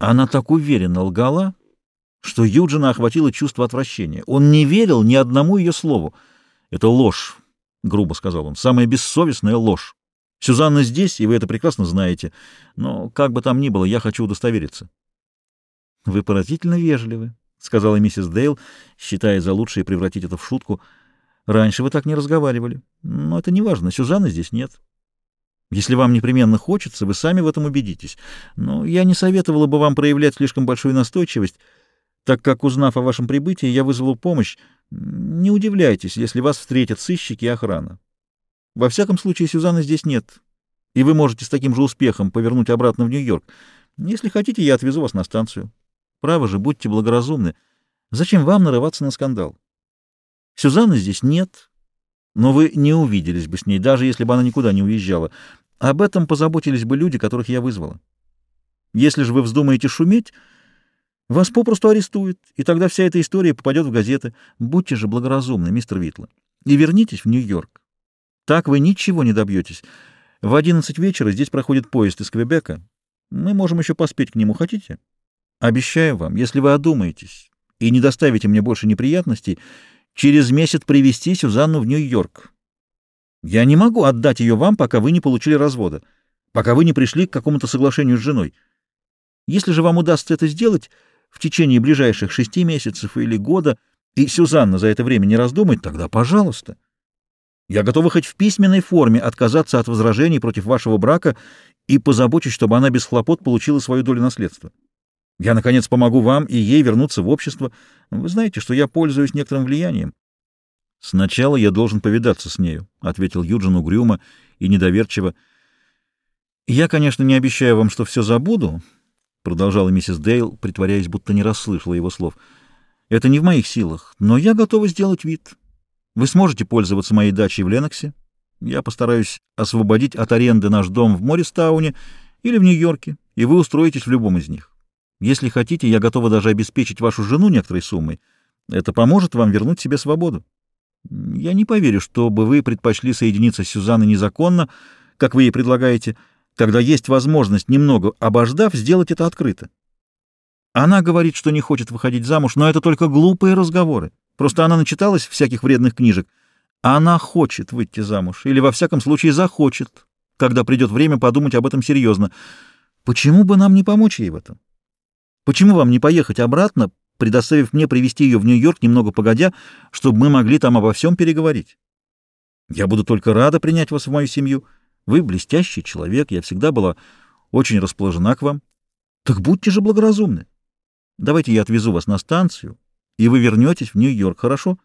Она так уверенно лгала, что Юджина охватило чувство отвращения. Он не верил ни одному ее слову. «Это ложь», — грубо сказал он, — «самая бессовестная ложь. Сюзанна здесь, и вы это прекрасно знаете. Но, как бы там ни было, я хочу удостовериться». «Вы поразительно вежливы», — сказала миссис Дейл, считая за лучшее превратить это в шутку. «Раньше вы так не разговаривали. Но это не важно, Сюзанны здесь нет». Если вам непременно хочется, вы сами в этом убедитесь. Но я не советовала бы вам проявлять слишком большую настойчивость, так как, узнав о вашем прибытии, я вызвала помощь. Не удивляйтесь, если вас встретят сыщики и охрана. Во всяком случае, Сюзанны здесь нет, и вы можете с таким же успехом повернуть обратно в Нью-Йорк. Если хотите, я отвезу вас на станцию. Право же, будьте благоразумны. Зачем вам нарываться на скандал? Сюзанны здесь нет, но вы не увиделись бы с ней, даже если бы она никуда не уезжала. Об этом позаботились бы люди, которых я вызвала. Если же вы вздумаете шуметь, вас попросту арестуют, и тогда вся эта история попадет в газеты. Будьте же благоразумны, мистер Витла, и вернитесь в Нью-Йорк. Так вы ничего не добьетесь. В одиннадцать вечера здесь проходит поезд из Квебека. Мы можем еще поспеть к нему, хотите? Обещаю вам, если вы одумаетесь и не доставите мне больше неприятностей, через месяц привезти Сюзанну в Нью-Йорк. Я не могу отдать ее вам, пока вы не получили развода, пока вы не пришли к какому-то соглашению с женой. Если же вам удастся это сделать в течение ближайших шести месяцев или года, и Сюзанна за это время не раздумает, тогда пожалуйста. Я готова хоть в письменной форме отказаться от возражений против вашего брака и позабочусь, чтобы она без хлопот получила свою долю наследства. Я, наконец, помогу вам и ей вернуться в общество. Вы знаете, что я пользуюсь некоторым влиянием. — Сначала я должен повидаться с нею, — ответил Юджин угрюмо и недоверчиво. — Я, конечно, не обещаю вам, что все забуду, — продолжала миссис Дейл, притворяясь, будто не расслышала его слов. — Это не в моих силах, но я готова сделать вид. Вы сможете пользоваться моей дачей в Леноксе. Я постараюсь освободить от аренды наш дом в Морристауне или в Нью-Йорке, и вы устроитесь в любом из них. Если хотите, я готова даже обеспечить вашу жену некоторой суммой. Это поможет вам вернуть себе свободу. Я не поверю, чтобы вы предпочли соединиться с Сюзанной незаконно, как вы ей предлагаете, когда есть возможность, немного обождав, сделать это открыто. Она говорит, что не хочет выходить замуж, но это только глупые разговоры. Просто она начиталась всяких вредных книжек. Она хочет выйти замуж, или во всяком случае захочет, когда придет время подумать об этом серьезно. Почему бы нам не помочь ей в этом? Почему вам не поехать обратно, предоставив мне привести ее в Нью-Йорк немного погодя, чтобы мы могли там обо всем переговорить. Я буду только рада принять вас в мою семью. Вы блестящий человек, я всегда была очень расположена к вам. Так будьте же благоразумны. Давайте я отвезу вас на станцию, и вы вернетесь в Нью-Йорк, хорошо?»